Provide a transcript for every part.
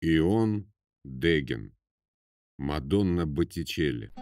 Ион Деген. Мадонна Боттичелли.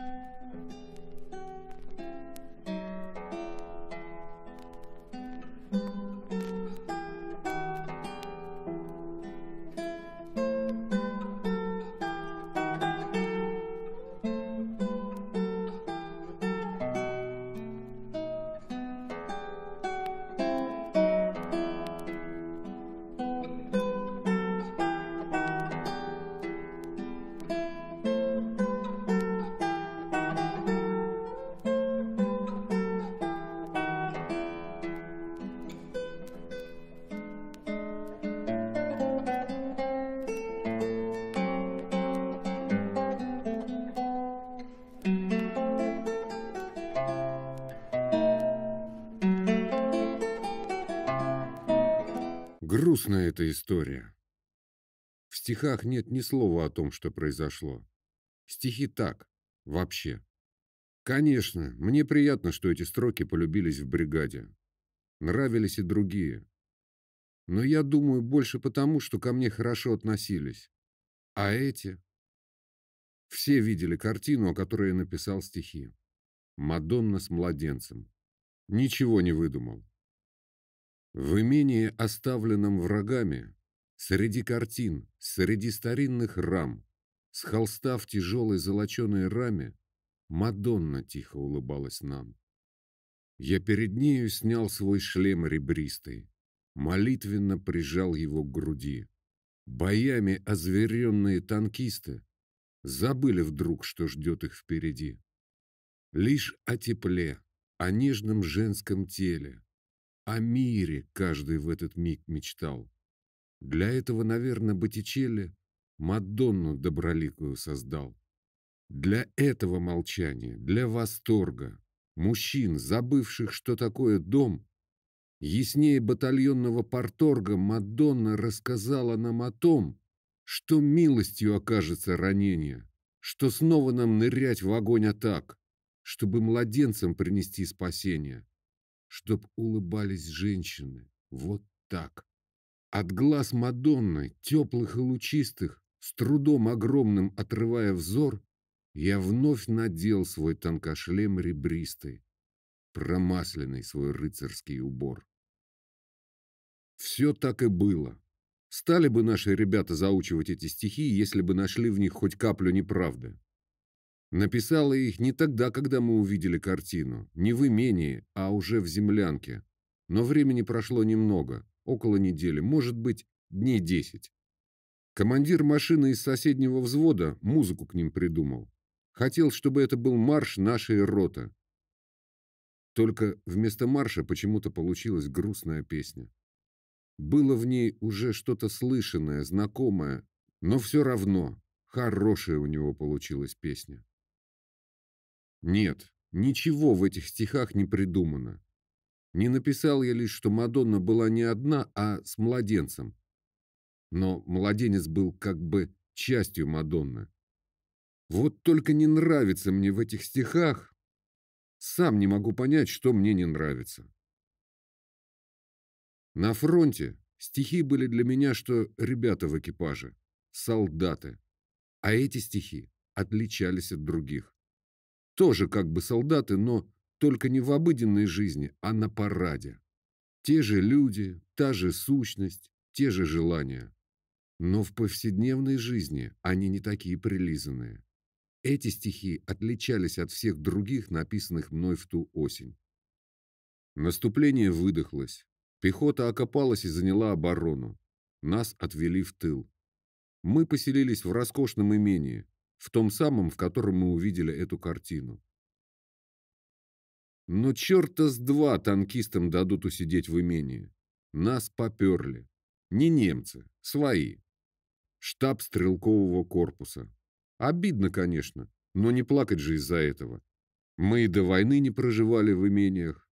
Грустная эта история. В стихах нет ни слова о том, что произошло. Стихи так, вообще. Конечно, мне приятно, что эти строки полюбились в бригаде. Нравились и другие. Но я думаю больше потому, что ко мне хорошо относились. А эти... Все видели картину, о которой я написал стихи. Мадонна с младенцем. Ничего не выдумал. В имении, оставленном врагами, среди картин, среди старинных рам, с холста в тяжелой золоченой раме, Мадонна тихо улыбалась нам. Я перед нею снял свой шлем ребристый, молитвенно прижал его к груди. Боями озверенные танкисты забыли вдруг, что ждет их впереди. Лишь о тепле, о нежном женском теле, о мире каждый в этот миг мечтал. Для этого, наверное, Боттичелли Мадонну доброликую создал. Для этого молчания, для восторга, мужчин, забывших, что такое дом, яснее батальонного порторга Мадонна рассказала нам о том, что милостью окажется ранение, что снова нам нырять в огонь атак, чтобы младенцам принести спасение чтоб улыбались женщины. Вот так. От глаз Мадонны, теплых и лучистых, с трудом огромным отрывая взор, я вновь надел свой тонкошлем ребристый, промасленный свой рыцарский убор. Все так и было. Стали бы наши ребята заучивать эти стихи, если бы нашли в них хоть каплю неправды. Написала их не тогда, когда мы увидели картину, не в имении, а уже в землянке. Но времени прошло немного, около недели, может быть, дней десять. Командир машины из соседнего взвода музыку к ним придумал. Хотел, чтобы это был марш нашей роты. Только вместо марша почему-то получилась грустная песня. Было в ней уже что-то слышанное, знакомое, но все равно хорошая у него получилась песня. Нет, ничего в этих стихах не придумано. Не написал я лишь, что Мадонна была не одна, а с младенцем. Но младенец был как бы частью Мадонны. Вот только не нравится мне в этих стихах. Сам не могу понять, что мне не нравится. На фронте стихи были для меня, что ребята в экипаже, солдаты. А эти стихи отличались от других. Тоже как бы солдаты, но только не в обыденной жизни, а на параде. Те же люди, та же сущность, те же желания. Но в повседневной жизни они не такие прилизанные. Эти стихи отличались от всех других, написанных мной в ту осень. Наступление выдохлось. Пехота окопалась и заняла оборону. Нас отвели в тыл. Мы поселились в роскошном имении, в том самом, в котором мы увидели эту картину. Но черта с два танкистам дадут усидеть в имении. Нас поперли. Не немцы, свои. Штаб стрелкового корпуса. Обидно, конечно, но не плакать же из-за этого. Мы и до войны не проживали в имениях.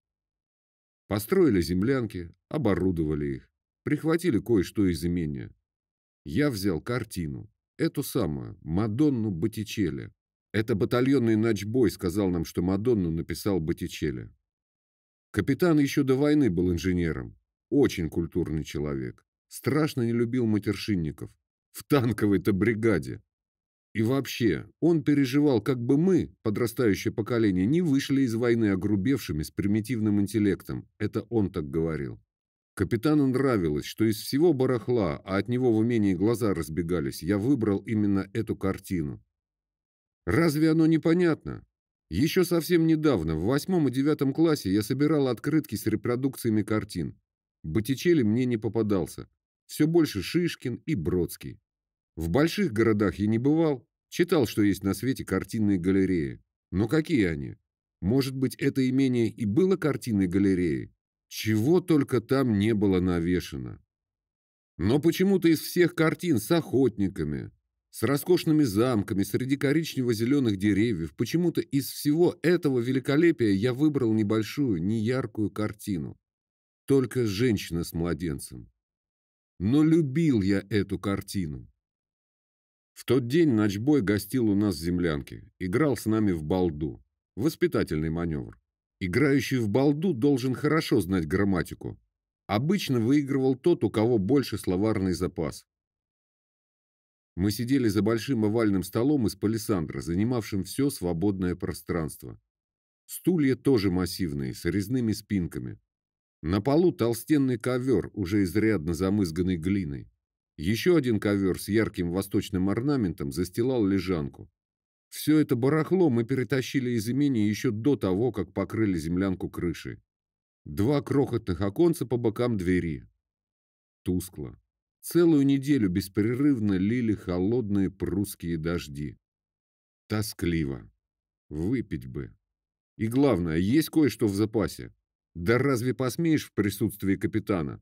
Построили землянки, оборудовали их, прихватили кое-что из имения. Я взял картину, Эту самую, Мадонну Боттичелли. Это батальонный ночбой сказал нам, что Мадонну написал Боттичелли. Капитан еще до войны был инженером. Очень культурный человек. Страшно не любил матершинников. В танковой-то бригаде. И вообще, он переживал, как бы мы, подрастающее поколение, не вышли из войны огрубевшими с примитивным интеллектом. Это он так говорил. Капитану нравилось, что из всего барахла, а от него в умении глаза разбегались, я выбрал именно эту картину. Разве оно непонятно? Еще совсем недавно, в восьмом и девятом классе, я собирал открытки с репродукциями картин. Боттичелли мне не попадался. Все больше Шишкин и Бродский. В больших городах я не бывал, читал, что есть на свете картинные галереи. Но какие они? Может быть, это имение и было картинной галереей? Чего только там не было навешено. Но почему-то из всех картин с охотниками, с роскошными замками среди коричнево-зеленых деревьев, почему-то из всего этого великолепия я выбрал небольшую, неяркую картину. Только женщина с младенцем. Но любил я эту картину. В тот день ночбой гостил у нас в землянке, играл с нами в балду. Воспитательный маневр. Играющий в балду должен хорошо знать грамматику. Обычно выигрывал тот, у кого больше словарный запас. Мы сидели за большим овальным столом из палисандра, занимавшим все свободное пространство. Стулья тоже массивные, с резными спинками. На полу толстенный ковер, уже изрядно замызганный глиной. Еще один ковер с ярким восточным орнаментом застилал лежанку. Все это барахло мы перетащили из имения еще до того, как покрыли землянку крышей. Два крохотных оконца по бокам двери. Тускло. Целую неделю беспрерывно лили холодные прусские дожди. Тоскливо. Выпить бы. И главное, есть кое-что в запасе. Да разве посмеешь в присутствии капитана?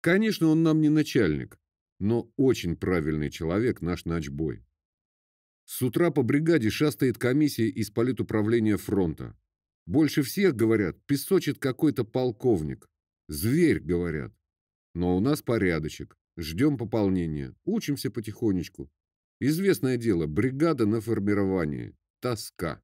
Конечно, он нам не начальник, но очень правильный человек наш ночбой. С утра по бригаде шастает комиссия из политуправления фронта. Больше всех, говорят, песочит какой-то полковник. Зверь, говорят. Но у нас порядочек. Ждем пополнения. Учимся потихонечку. Известное дело, бригада на формировании. Тоска.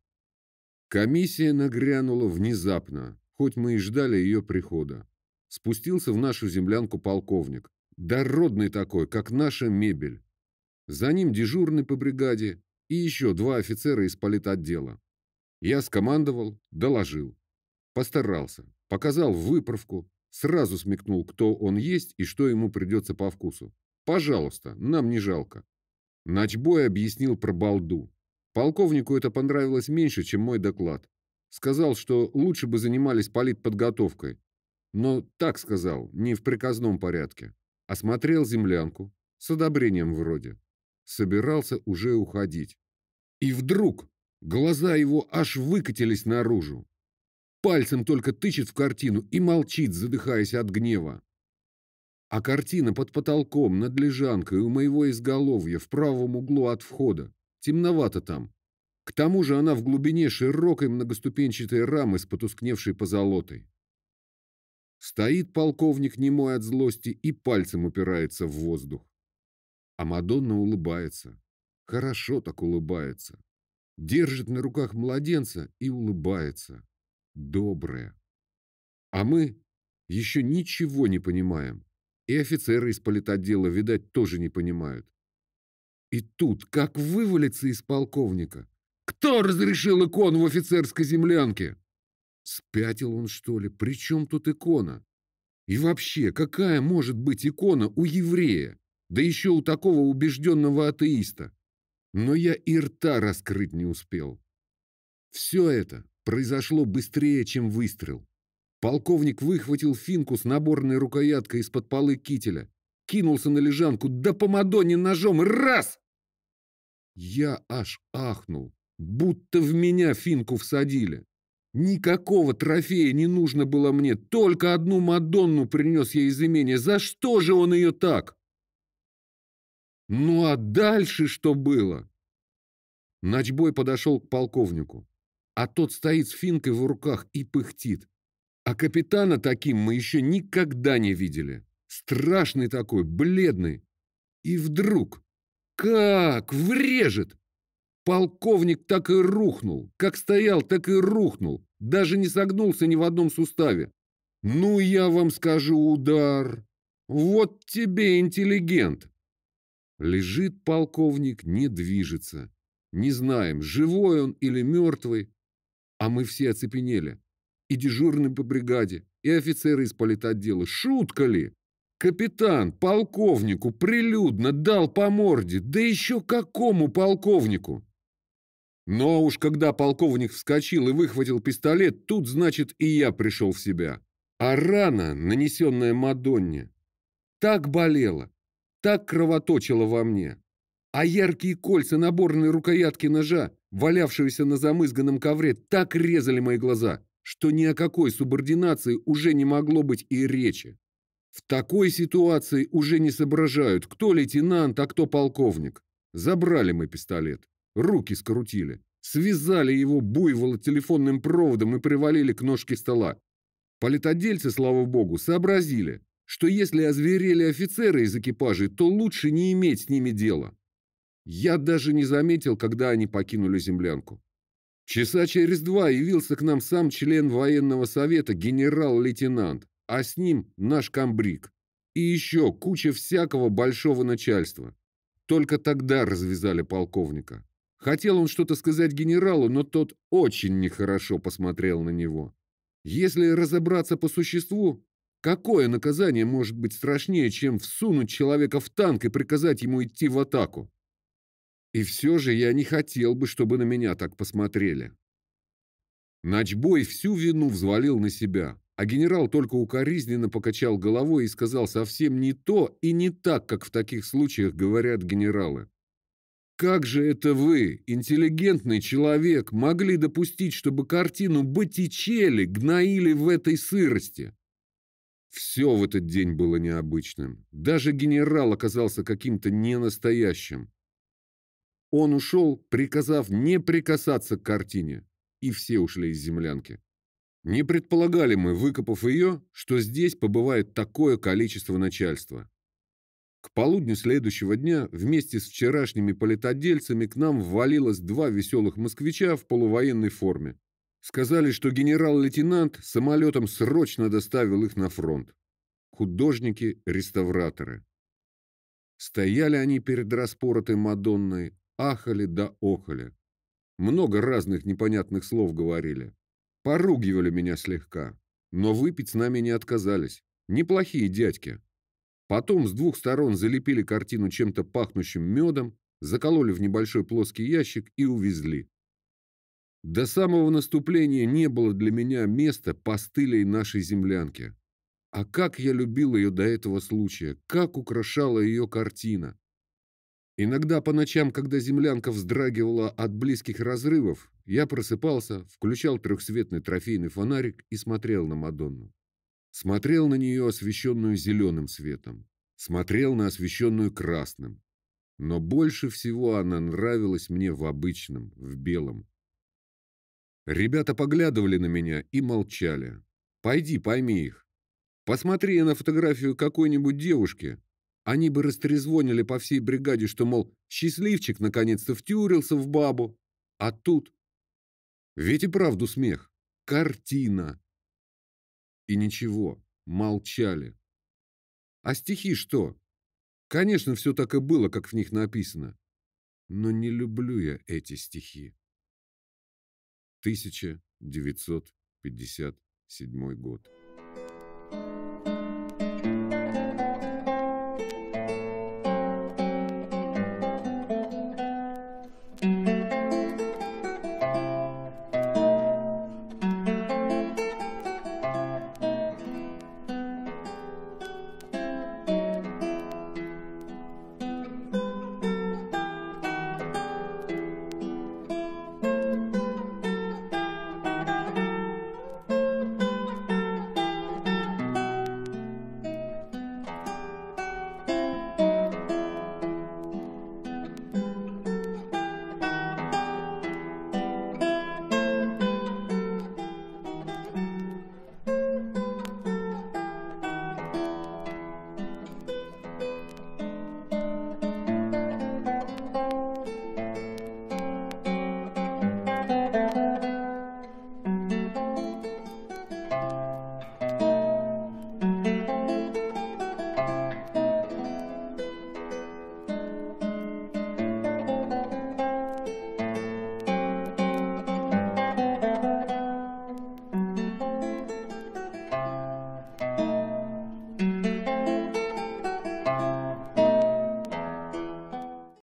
Комиссия нагрянула внезапно, хоть мы и ждали ее прихода. Спустился в нашу землянку полковник. Дородный такой, как наша мебель. За ним дежурный по бригаде и еще два офицера из политотдела. Я скомандовал, доложил. Постарался, показал выправку, Сразу смекнул, кто он есть и что ему придется по вкусу. «Пожалуйста, нам не жалко». Ночбой объяснил про балду. Полковнику это понравилось меньше, чем мой доклад. Сказал, что лучше бы занимались политподготовкой. Но так сказал, не в приказном порядке. Осмотрел землянку, с одобрением вроде. Собирался уже уходить. И вдруг глаза его аж выкатились наружу пальцем только тычет в картину и молчит, задыхаясь от гнева. А картина под потолком, над лежанкой, у моего изголовья, в правом углу от входа. Темновато там. К тому же она в глубине широкой многоступенчатой рамы с потускневшей позолотой. Стоит полковник немой от злости и пальцем упирается в воздух. А Мадонна улыбается. Хорошо так улыбается. Держит на руках младенца и улыбается доброе. А мы еще ничего не понимаем. И офицеры из политотдела, видать, тоже не понимают. И тут, как вывалится из полковника. Кто разрешил икону в офицерской землянке? Спятил он, что ли? При чем тут икона? И вообще, какая может быть икона у еврея? Да еще у такого убежденного атеиста. Но я и рта раскрыть не успел. Все это произошло быстрее, чем выстрел. Полковник выхватил финку с наборной рукояткой из-под полы кителя, кинулся на лежанку, да по Мадонне ножом, раз! Я аж ахнул, будто в меня финку всадили. Никакого трофея не нужно было мне, только одну Мадонну принес я из имения. За что же он ее так? Ну а дальше что было? Ночбой подошел к полковнику а тот стоит с финкой в руках и пыхтит. А капитана таким мы еще никогда не видели. Страшный такой, бледный. И вдруг, как врежет! Полковник так и рухнул. Как стоял, так и рухнул. Даже не согнулся ни в одном суставе. Ну, я вам скажу, удар. Вот тебе интеллигент. Лежит полковник, не движется. Не знаем, живой он или мертвый. А мы все оцепенели. И дежурный по бригаде, и офицеры из политотдела. Шутка ли? Капитан полковнику прилюдно дал по морде. Да еще какому полковнику? Но уж когда полковник вскочил и выхватил пистолет, тут, значит, и я пришел в себя. А рана, нанесенная Мадонне, так болела, так кровоточила во мне. А яркие кольца наборной рукоятки ножа, валявшегося на замызганном ковре, так резали мои глаза, что ни о какой субординации уже не могло быть и речи. В такой ситуации уже не соображают, кто лейтенант, а кто полковник. Забрали мы пистолет, руки скрутили, связали его буйвола телефонным проводом и привалили к ножке стола. Политодельцы, слава богу, сообразили, что если озверели офицеры из экипажей, то лучше не иметь с ними дела. Я даже не заметил, когда они покинули землянку. Часа через два явился к нам сам член военного совета генерал-лейтенант, а с ним наш комбриг. И еще куча всякого большого начальства. Только тогда развязали полковника. Хотел он что-то сказать генералу, но тот очень нехорошо посмотрел на него. Если разобраться по существу, какое наказание может быть страшнее, чем всунуть человека в танк и приказать ему идти в атаку? И все же я не хотел бы, чтобы на меня так посмотрели. Начбой всю вину взвалил на себя, а генерал только укоризненно покачал головой и сказал совсем не то и не так, как в таких случаях говорят генералы. Как же это вы, интеллигентный человек, могли допустить, чтобы картину Боттичелли гноили в этой сырости? Все в этот день было необычным. Даже генерал оказался каким-то ненастоящим. Он ушел, приказав не прикасаться к картине, и все ушли из землянки. Не предполагали мы, выкопав ее, что здесь побывает такое количество начальства. К полудню следующего дня вместе с вчерашними политодельцами к нам ввалилось два веселых москвича в полувоенной форме. Сказали, что генерал-лейтенант самолетом срочно доставил их на фронт. Художники-реставраторы. Стояли они перед распоротой Мадонной, ахали да охали. Много разных непонятных слов говорили. Поругивали меня слегка, но выпить с нами не отказались. Неплохие дядьки. Потом с двух сторон залепили картину чем-то пахнущим медом, закололи в небольшой плоский ящик и увезли. До самого наступления не было для меня места постылей нашей землянки. А как я любил ее до этого случая, как украшала ее картина. Иногда по ночам, когда землянка вздрагивала от близких разрывов, я просыпался, включал трехсветный трофейный фонарик и смотрел на Мадонну. Смотрел на нее, освещенную зеленым светом. Смотрел на освещенную красным. Но больше всего она нравилась мне в обычном, в белом. Ребята поглядывали на меня и молчали. «Пойди, пойми их. Посмотри на фотографию какой-нибудь девушки. Они бы растрезвонили по всей бригаде, что, мол, счастливчик наконец-то втюрился в бабу. А тут... Ведь и правду смех. Картина. И ничего, молчали. А стихи что? Конечно, все так и было, как в них написано. Но не люблю я эти стихи. 1957 год.